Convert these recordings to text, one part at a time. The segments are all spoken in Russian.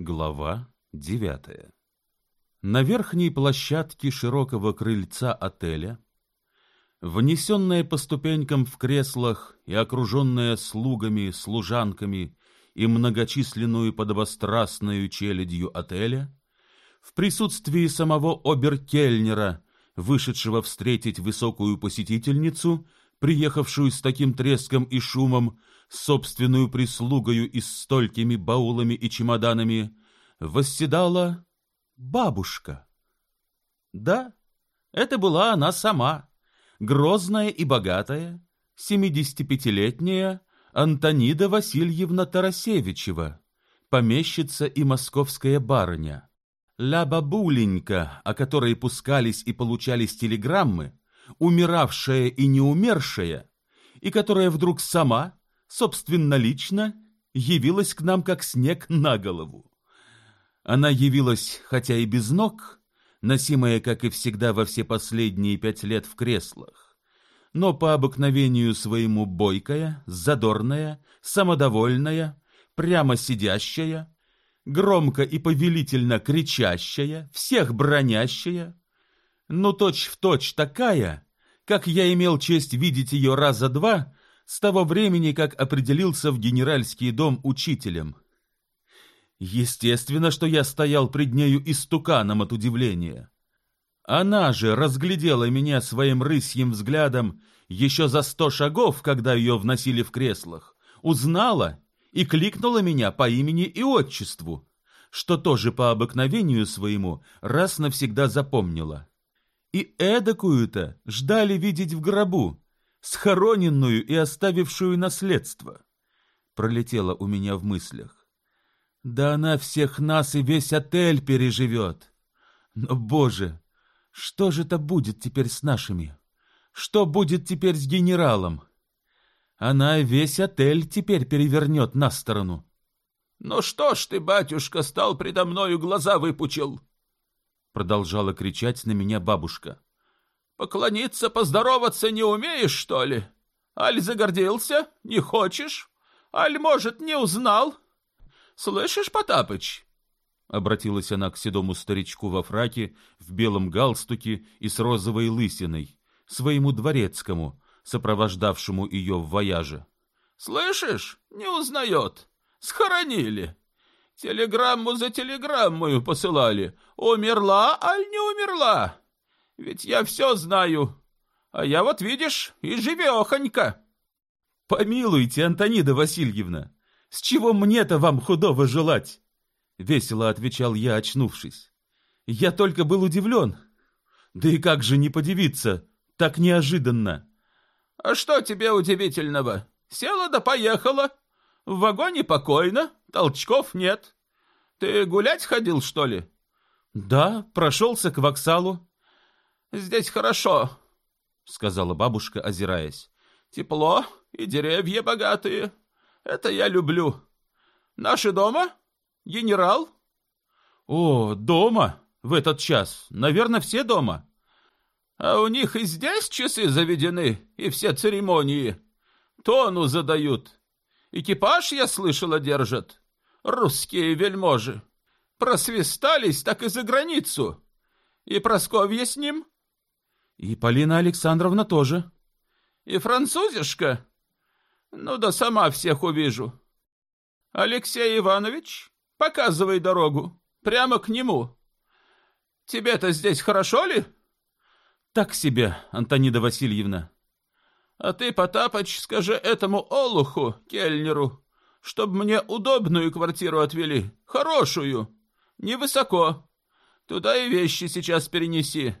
Глава девятая. На верхней площадке широкого крыльца отеля, внесенная по ступенькам в креслах и окруженная слугами, служанками и многочисленную подобострастную челядью отеля, в присутствии самого оберкельнера, вышедшего встретить высокую посетительницу, приехавшую с таким треском и шумом, собственную прислугою и столькими баулами и чемоданами, восседала бабушка. Да, это была она сама, грозная и богатая, семидесятипятилетняя Антонида Васильевна Тарасевичева, помещица и московская барыня. Ля бабуленька, о которой пускались и получались телеграммы, умиравшая и не умершая, и которая вдруг сама, собственнолично, явилась к нам как снег на голову. Она явилась, хотя и без ног, носимая, как и всегда, во все последние пять лет в креслах, но по обыкновению своему бойкая, задорная, самодовольная, прямо сидящая, громко и повелительно кричащая, всех бронящая, но точь-в-точь такая, как я имел честь видеть ее раза два с того времени, как определился в генеральский дом учителем. Естественно, что я стоял пред нею истуканом от удивления. Она же разглядела меня своим рысьим взглядом еще за сто шагов, когда ее вносили в креслах, узнала и кликнула меня по имени и отчеству, что тоже по обыкновению своему раз навсегда запомнила. И эдакую-то ждали видеть в гробу, схороненную и оставившую наследство. Пролетело у меня в мыслях. Да она всех нас и весь отель переживет. Но, боже, что же это будет теперь с нашими? Что будет теперь с генералом? Она весь отель теперь перевернет на сторону. «Ну что ж ты, батюшка, стал предо мною глаза выпучил?» Продолжала кричать на меня бабушка. «Поклониться, поздороваться не умеешь, что ли? Аль загордился? Не хочешь? Аль, может, не узнал? Слышишь, Потапыч?» Обратилась она к седому старичку во фраке, в белом галстуке и с розовой лысиной, своему дворецкому, сопровождавшему ее в вояже. «Слышишь? Не узнает. Схоронили. Телеграмму за телеграммою посылали. Умерла, аль не умерла? Ведь я все знаю. А я вот, видишь, и живехонька. Помилуйте, Антонида Васильевна, с чего мне-то вам худого желать? Весело отвечал я, очнувшись. Я только был удивлен. Да и как же не подивиться, так неожиданно. А что тебе удивительного? Села да поехала. В вагоне покойно, толчков нет. Ты гулять ходил, что ли? Да, прошелся к воксалу. Здесь хорошо, сказала бабушка, озираясь. Тепло и деревья богатые. Это я люблю. Наши дома? Генерал? О, дома? В этот час. Наверное, все дома. А у них и здесь часы заведены, и все церемонии. Тону задают. Экипаж, я слышала, держат. Русские вельможи. Просвистались, так и за границу. И Просковья с ним? И Полина Александровна тоже. И французишка? Ну да сама всех увижу. Алексей Иванович, показывай дорогу. Прямо к нему. Тебе-то здесь хорошо ли? Так себе, Антонида Васильевна. А ты, Потапыч, скажи этому олуху, кельнеру, чтоб мне удобную квартиру отвели, хорошую, невысоко. Туда и вещи сейчас перенеси.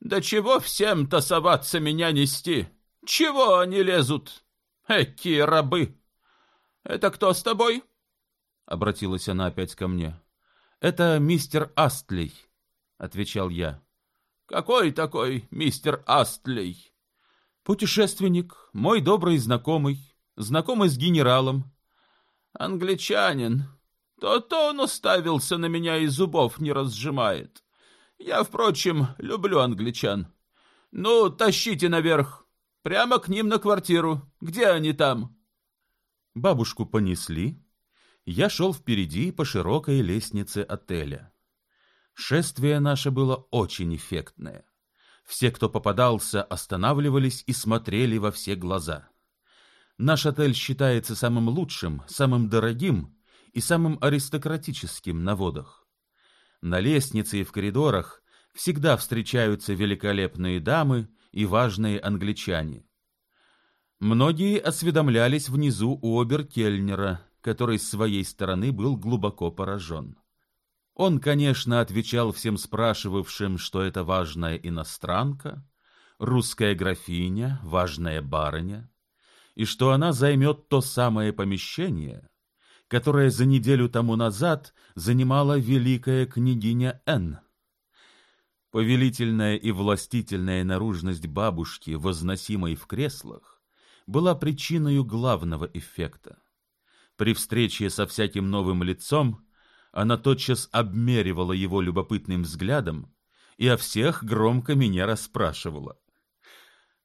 Да чего всем тасоваться меня нести? Чего они лезут? Эки рабы! Это кто с тобой? Обратилась она опять ко мне. Это мистер Астлей, отвечал я. Какой такой мистер Астлей? Путешественник, мой добрый знакомый, знакомый с генералом. Англичанин. То-то он уставился на меня и зубов не разжимает. Я, впрочем, люблю англичан. Ну, тащите наверх. Прямо к ним на квартиру. Где они там? Бабушку понесли. Я шел впереди по широкой лестнице отеля. Шествие наше было очень эффектное. Все, кто попадался, останавливались и смотрели во все глаза. Наш отель считается самым лучшим, самым дорогим и самым аристократическим на водах. На лестнице и в коридорах всегда встречаются великолепные дамы и важные англичане. Многие осведомлялись внизу у оберкельнера, который с своей стороны был глубоко поражен. Он, конечно, отвечал всем спрашивавшим, что это важная иностранка, русская графиня, важная барыня, и что она займет то самое помещение, которое за неделю тому назад занимала великая княгиня Н. Повелительная и властительная наружность бабушки, возносимой в креслах, была причиной главного эффекта. При встрече со всяким новым лицом она тотчас обмеривала его любопытным взглядом и о всех громко меня расспрашивала.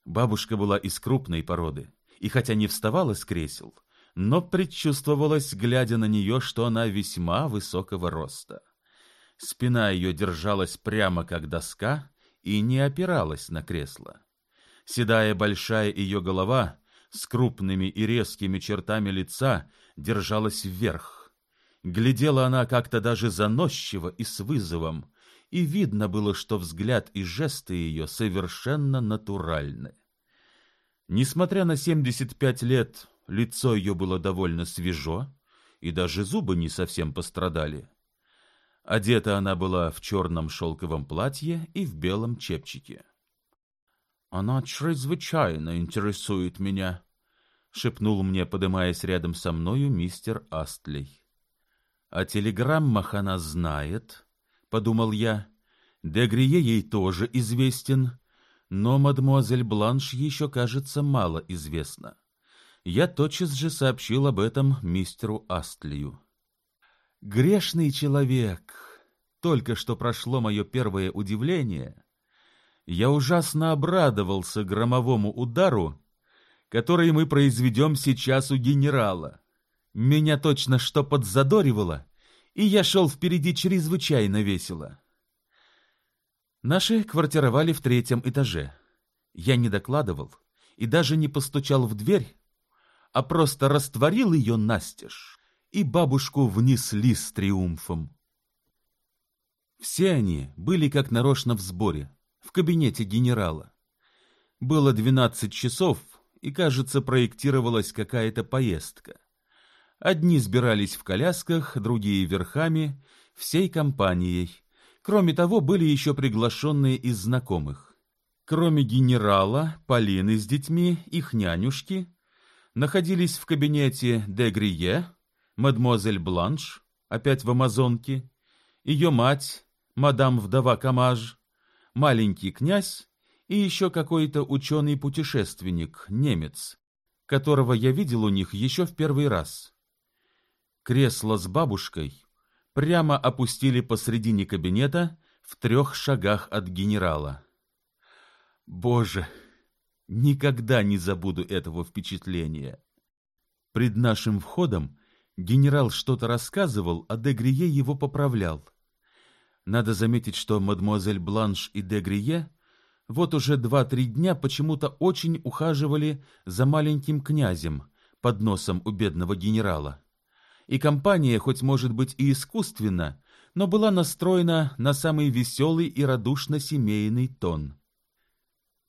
Бабушка была из крупной породы, и хотя не вставала с кресел, но предчувствовалось, глядя на нее, что она весьма высокого роста. Спина ее держалась прямо как доска и не опиралась на кресло. Седая большая ее голова с крупными и резкими чертами лица держалась вверх, Глядела она как-то даже заносчиво и с вызовом, и видно было, что взгляд и жесты ее совершенно натуральны. Несмотря на семьдесят пять лет, лицо ее было довольно свежо, и даже зубы не совсем пострадали. Одета она была в черном шелковом платье и в белом чепчике. «Она чрезвычайно интересует меня», — шепнул мне, подымаясь рядом со мною мистер Астлей. О телеграммах она знает, — подумал я. Дегрие ей тоже известен, но мадемуазель Бланш еще, кажется, мало известна. Я тотчас же сообщил об этом мистеру Астлию. Грешный человек, только что прошло мое первое удивление. Я ужасно обрадовался громовому удару, который мы произведем сейчас у генерала. Меня точно что подзадоривало, и я шел впереди чрезвычайно весело. Наши квартировали в третьем этаже. Я не докладывал и даже не постучал в дверь, а просто растворил ее настежь, и бабушку внесли с триумфом. Все они были как нарочно в сборе, в кабинете генерала. Было двенадцать часов, и, кажется, проектировалась какая-то поездка. Одни сбирались в колясках, другие верхами, всей компанией. Кроме того, были еще приглашенные из знакомых. Кроме генерала, Полины с детьми, их нянюшки, находились в кабинете де Грие, мадемуазель Бланш, опять в Амазонке, ее мать, мадам-вдова Камаж, маленький князь и еще какой-то ученый-путешественник, немец, которого я видел у них еще в первый раз. Кресло с бабушкой прямо опустили посредине кабинета в трех шагах от генерала. Боже, никогда не забуду этого впечатления. Пред нашим входом генерал что-то рассказывал, а Дегрие его поправлял. Надо заметить, что мадемуазель Бланш и Дегрие вот уже два-три дня почему-то очень ухаживали за маленьким князем под носом у бедного генерала и компания, хоть может быть и искусственно, но была настроена на самый веселый и радушно-семейный тон.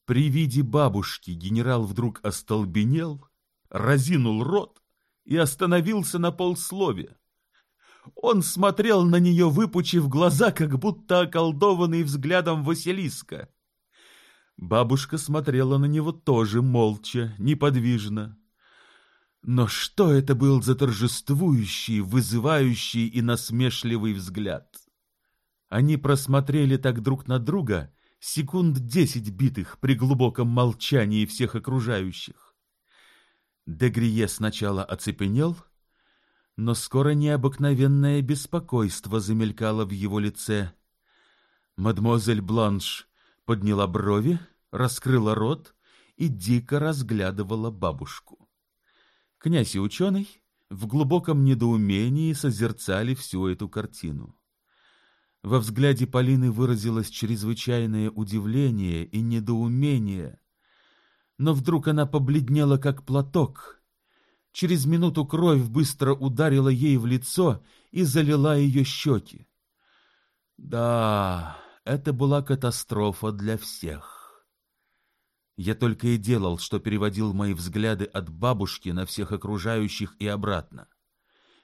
При виде бабушки генерал вдруг остолбенел, разинул рот и остановился на полслове. Он смотрел на нее, выпучив глаза, как будто околдованный взглядом Василиска. Бабушка смотрела на него тоже молча, неподвижно. Но что это был за торжествующий, вызывающий и насмешливый взгляд? Они просмотрели так друг на друга секунд десять битых при глубоком молчании всех окружающих. Дегрие сначала оцепенел, но скоро необыкновенное беспокойство замелькало в его лице. Мадемуазель Бланш подняла брови, раскрыла рот и дико разглядывала бабушку. Князь и ученый в глубоком недоумении созерцали всю эту картину. Во взгляде Полины выразилось чрезвычайное удивление и недоумение, но вдруг она побледнела, как платок. Через минуту кровь быстро ударила ей в лицо и залила ее щеки. Да, это была катастрофа для всех. Я только и делал, что переводил мои взгляды от бабушки на всех окружающих и обратно.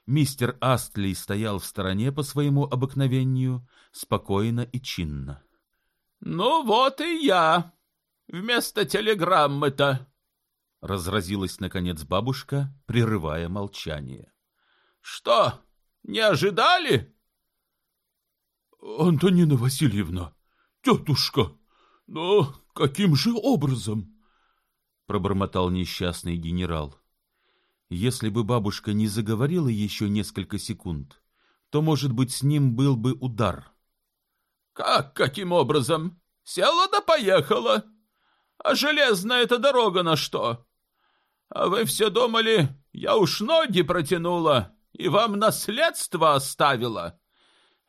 Мистер Астли стоял в стороне по своему обыкновению, спокойно и чинно. — Ну вот и я. Вместо телеграммы-то. Разразилась, наконец, бабушка, прерывая молчание. — Что, не ожидали? — Антонина Васильевна, тетушка, но каким же образом? — пробормотал несчастный генерал. Если бы бабушка не заговорила еще несколько секунд, то, может быть, с ним был бы удар. «Как каким образом? Села да поехала. А железная эта дорога на что? А вы все думали, я уж ноги протянула и вам наследство оставила?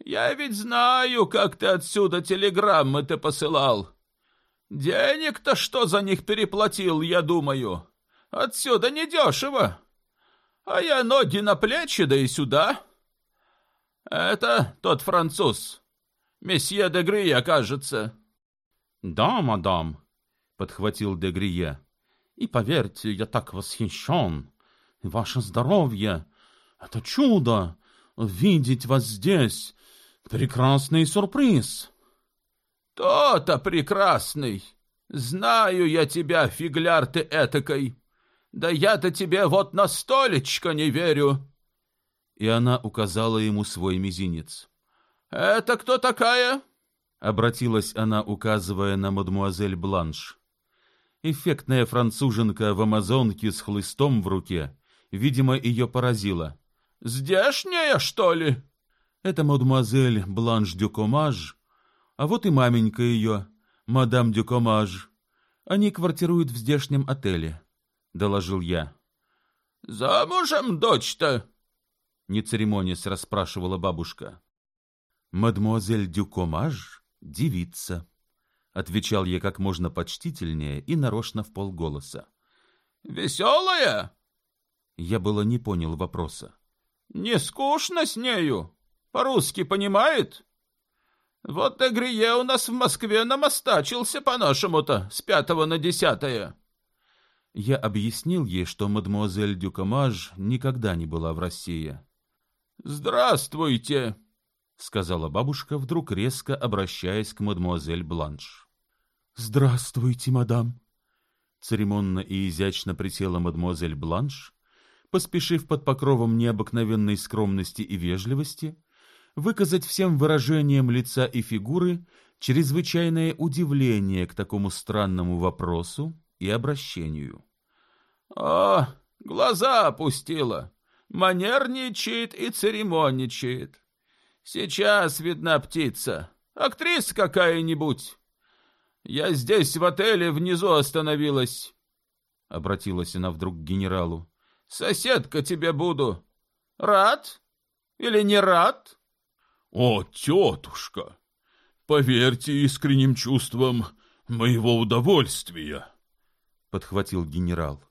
Я ведь знаю, как ты отсюда телеграммы-то посылал. Денег-то что за них переплатил, я думаю. Отсюда недешево а я ноги на плечи, да и сюда. Это тот француз, месье де Грия, кажется. Да, мадам, подхватил де Грия. И поверьте, я так восхищен. Ваше здоровье — это чудо. Видеть вас здесь — прекрасный сюрприз. То-то прекрасный. Знаю я тебя, фигляр ты этакой. Да я-то тебе вот на столечко не верю. И она указала ему свой мизинец. Это кто такая? Обратилась она, указывая на мадмуазель Бланш. Эффектная француженка в амазонке с хлыстом в руке, видимо, ее поразила. «Здешняя, что ли?» «Это мадемуазель Бланш Дюкомаж, а вот и маменька ее, мадам Дюкомаж. Они квартируют в здешнем отеле. — доложил я. «Замужем дочь-то?» — не церемонясь расспрашивала бабушка. «Мадемуазель Дюкомаж — девица», — отвечал я как можно почтительнее и нарочно в полголоса. «Веселая?» Я было не понял вопроса. «Не скучно с нею? По-русски понимает?» «Вот Дегрие у нас в Москве намостачился по-нашему-то с пятого на десятое». Я объяснил ей, что мадемуазель Дюкомаж никогда не была в России. «Здравствуйте!» — сказала бабушка, вдруг резко обращаясь к мадемуазель Бланш. «Здравствуйте, мадам!» Церемонно и изящно присела мадемуазель Бланш, поспешив под покровом необыкновенной скромности и вежливости выказать всем выражением лица и фигуры чрезвычайное удивление к такому странному вопросу и обращению. — О, глаза опустила, манерничает и церемонничает. Сейчас видна птица, актриса какая-нибудь. Я здесь в отеле внизу остановилась. Обратилась она вдруг к генералу. Соседка тебе буду. Рад или не рад? О, тетушка, поверьте искренним чувствам моего удовольствия подхватил генерал.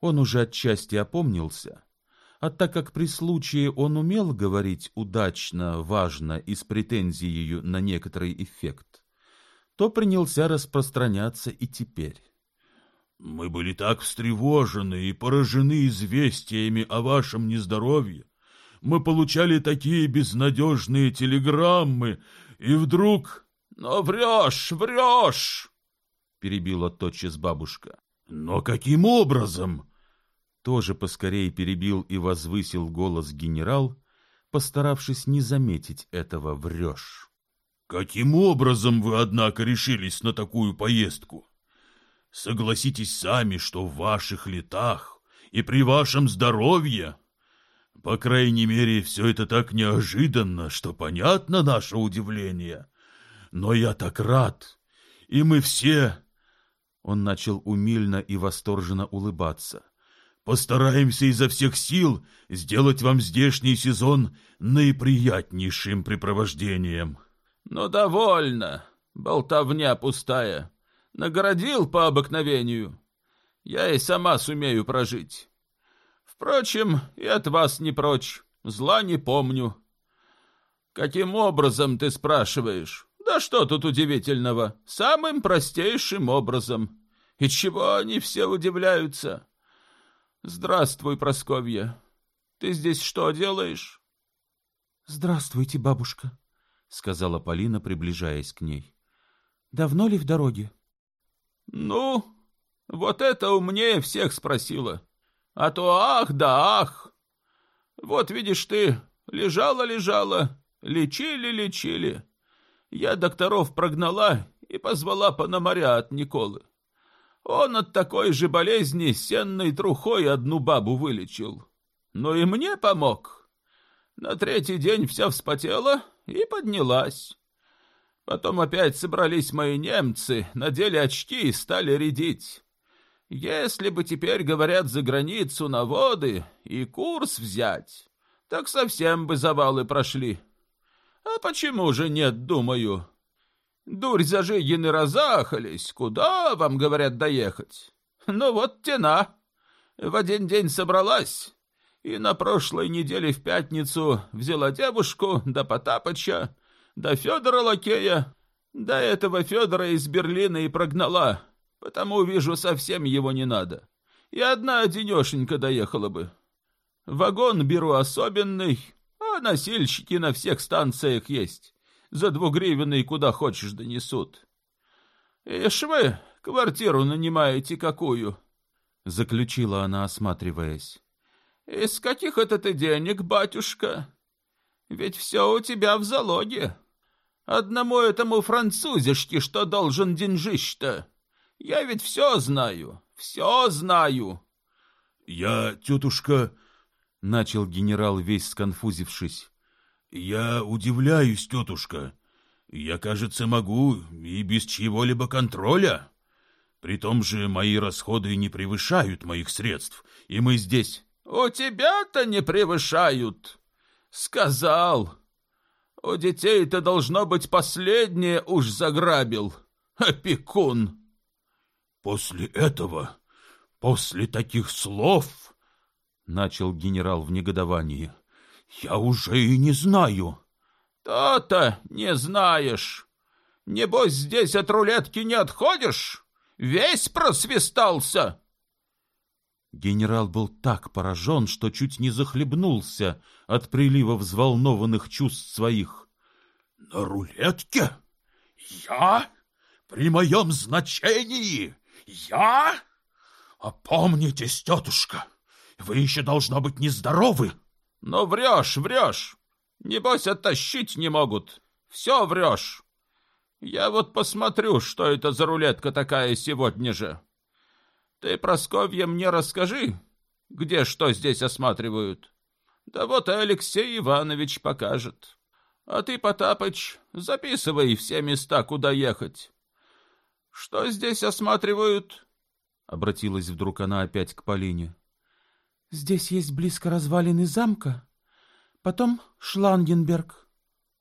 Он уже отчасти опомнился, а так как при случае он умел говорить удачно, важно и с претензией на некоторый эффект, то принялся распространяться и теперь. Мы были так встревожены и поражены известиями о вашем нездоровье. Мы получали такие безнадежные телеграммы, и вдруг... — Но врешь, врешь! перебила тотчас бабушка. Но каким образом? Тоже поскорей перебил и возвысил голос генерал, постаравшись не заметить этого врешь. Каким образом вы, однако, решились на такую поездку? Согласитесь сами, что в ваших летах и при вашем здоровье... По крайней мере, все это так неожиданно, что понятно наше удивление. Но я так рад, и мы все он начал умильно и восторженно улыбаться. Постараемся изо всех сил сделать вам здешний сезон наиприятнейшим препровождением. Ну, довольно, болтовня пустая. Наградил по обыкновению. Я и сама сумею прожить. Впрочем, и от вас не прочь, зла не помню. Каким образом, ты спрашиваешь? Да что тут удивительного? Самым простейшим образом. И чего они все удивляются? Здравствуй, Просковья. Ты здесь что делаешь? Здравствуйте, бабушка, сказала Полина, приближаясь к ней. Давно ли в дороге? Ну, вот это умнее всех спросила. А то ах да ах. Вот видишь ты, лежала-лежала, лечили-лечили. Я докторов прогнала и позвала Пономаря от Николы. Он от такой же болезни сенной трухой одну бабу вылечил. Ну и мне помог. На третий день вся вспотела и поднялась. Потом опять собрались мои немцы, надели очки и стали рядить. Если бы теперь, говорят, за границу на воды и курс взять, так совсем бы завалы прошли. А почему же нет, думаю? Дурь зажигины разахались, куда вам, говорят, доехать? Ну вот тена. В один день собралась, и на прошлой неделе в пятницу взяла девушку до Потапыча, до Федора Лакея, до этого Федора из Берлина и прогнала, потому, вижу, совсем его не надо. И одна одинешенька доехала бы. Вагон беру особенный, а носильщики на всех станциях есть. За двугривенный куда хочешь донесут. Ишь вы, квартиру нанимаете какую? Заключила она, осматриваясь. Из каких это ты денег, батюшка? Ведь все у тебя в залоге. Одному этому французишке что должен деньжищ-то? Я ведь все знаю, все знаю. Я, тетушка, — начал генерал, весь сконфузившись, — я удивляюсь, тетушка. Я, кажется, могу и без чьего-либо контроля. При том же мои расходы не превышают моих средств, и мы здесь... — У тебя-то не превышают, — сказал. У детей-то должно быть последнее уж заграбил, опекун. После этого, после таких слов, начал генерал в негодовании, я уже и не знаю. То-то не знаешь. Небось, здесь от рулетки не отходишь? Весь просвистался. Генерал был так поражен, что чуть не захлебнулся от прилива взволнованных чувств своих. — На рулетке? Я? При моем значении? Я? Опомнитесь, тетушка, вы еще, должно быть, нездоровы. — Но врешь, врешь. Небось, оттащить не могут. Все врешь. Я вот посмотрю, что это за рулетка такая сегодня же. Ты, Просковья, мне расскажи, где что здесь осматривают. Да вот и Алексей Иванович покажет. А ты, Потапыч, записывай все места, куда ехать. Что здесь осматривают? Обратилась вдруг она опять к Полине. Здесь есть близко развалины замка, потом Шлангенберг.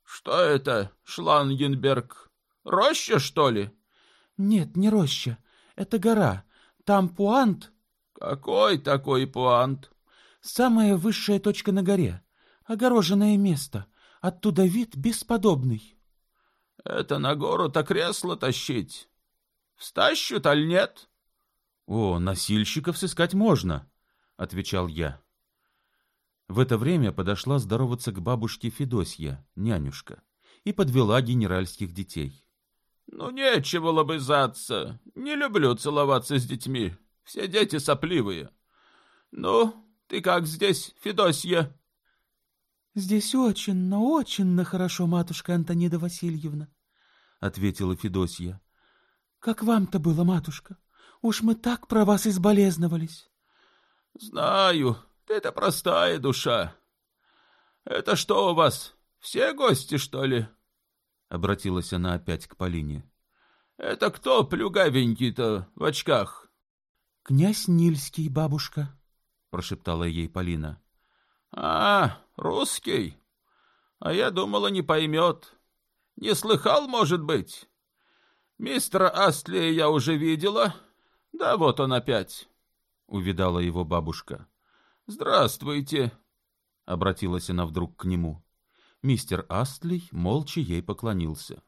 Что это, Шлангенберг? Роща, что ли? Нет, не роща. Это гора. Там Пуант. Какой такой Пуант? Самая высшая точка на горе. Огороженное место. Оттуда вид бесподобный. Это на гору-то кресло тащить. Встащут, аль нет? О, носильщиков сыскать можно, отвечал я. В это время подошла здороваться к бабушке Федосья, нянюшка, и подвела генеральских детей. Ну, нечего лобызаться. Не люблю целоваться с детьми. Все дети сопливые. Ну, ты как здесь, Федосья? Здесь очень, но очень хорошо, матушка Антонида Васильевна, — ответила Федосья. Как вам-то было, матушка? Уж мы так про вас изболезновались. Знаю, ты-то простая душа. Это что у вас, все гости, что ли? —— обратилась она опять к Полине. — Это кто плюгавенький-то в очках? — Князь Нильский, бабушка. — прошептала ей Полина. «А, русский? А я думала, не поймет. Не слыхал, может быть? Мистера Астлия я уже видела. Да вот он опять», — увидала его бабушка. «Здравствуйте», — обратилась она вдруг к нему. Мистер Астлей молча ей поклонился.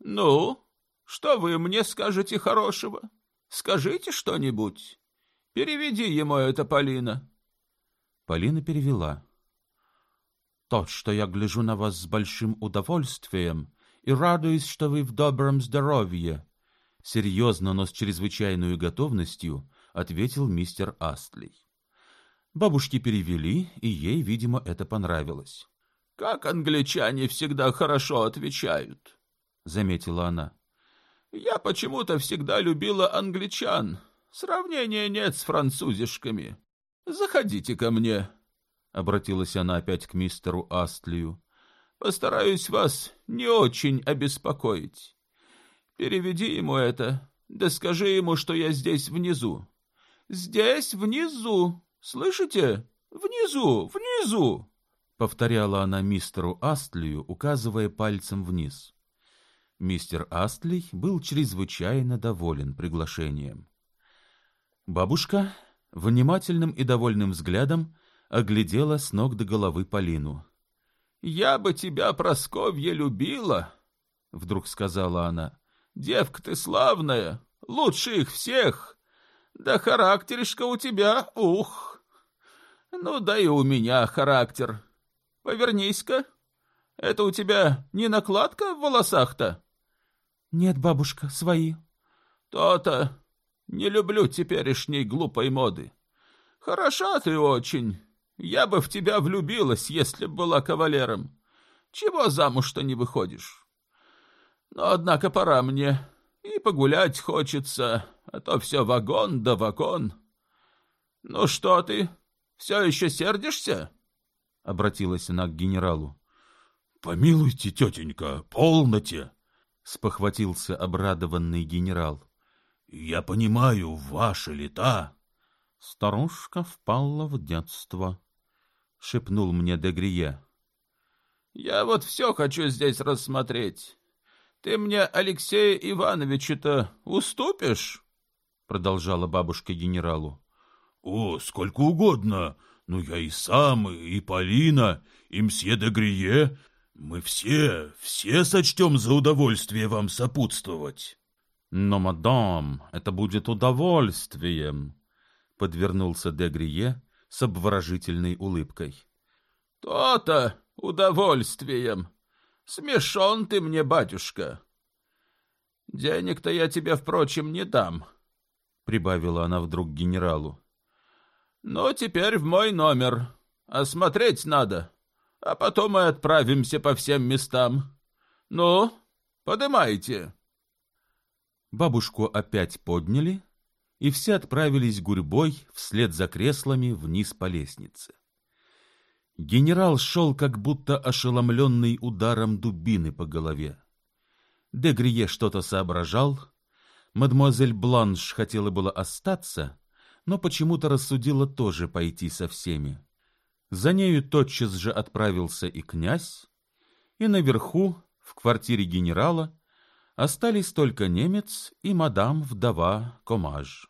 «Ну, что вы мне скажете хорошего? Скажите что-нибудь. Переведи ему это, Полина». Полина перевела. «То, что я гляжу на вас с большим удовольствием и радуюсь, что вы в добром здоровье», серьезно, но с чрезвычайной готовностью ответил мистер Астлей. Бабушки перевели, и ей, видимо, это понравилось. «Как англичане всегда хорошо отвечают», — заметила она. «Я почему-то всегда любила англичан. Сравнения нет с французишками. Заходите ко мне», — обратилась она опять к мистеру Астлию. «Постараюсь вас не очень обеспокоить. Переведи ему это, да скажи ему, что я здесь внизу. Здесь внизу, слышите? Внизу, внизу!» повторяла она мистеру Астлию, указывая пальцем вниз. Мистер Астлей был чрезвычайно доволен приглашением. Бабушка внимательным и довольным взглядом оглядела с ног до головы Полину. «Я бы тебя, Просковья, любила!» — вдруг сказала она. «Девка ты славная, лучше их всех! Да характеришка у тебя, ух! Ну да и у меня характер!» Повернись-ка. Это у тебя не накладка в волосах-то? Нет, бабушка, свои. То-то. Не люблю теперешней глупой моды. Хороша ты очень. Я бы в тебя влюбилась, если б была кавалером. Чего замуж-то не выходишь? Но, однако, пора мне. И погулять хочется, а то все вагон да вагон. Ну что ты, все еще сердишься?» — обратилась она к генералу. — Помилуйте, тетенька, полноте! — спохватился обрадованный генерал. — Я понимаю, ваши лета. Старушка впала в детство, — шепнул мне Дегрие. — Я вот все хочу здесь рассмотреть. Ты мне, Алексея Ивановича-то, уступишь? — продолжала бабушка генералу. — О, сколько угодно! — ну, я и сам, и Полина, и мсье де Грие, мы все, все сочтем за удовольствие вам сопутствовать. Но, мадам, это будет удовольствием, — подвернулся де Грие с обворожительной улыбкой. То-то удовольствием. Смешон ты мне, батюшка. Денег-то я тебе, впрочем, не дам, — прибавила она вдруг генералу. Ну, теперь в мой номер. Осмотреть надо. А потом мы отправимся по всем местам. Ну, подымайте. Бабушку опять подняли, и все отправились гурьбой вслед за креслами вниз по лестнице. Генерал шел, как будто ошеломленный ударом дубины по голове. Дегрие что-то соображал, мадемуазель Бланш хотела было остаться, но почему-то рассудила тоже пойти со всеми. За нею тотчас же отправился и князь, и наверху, в квартире генерала, остались только немец и мадам-вдова Комаж.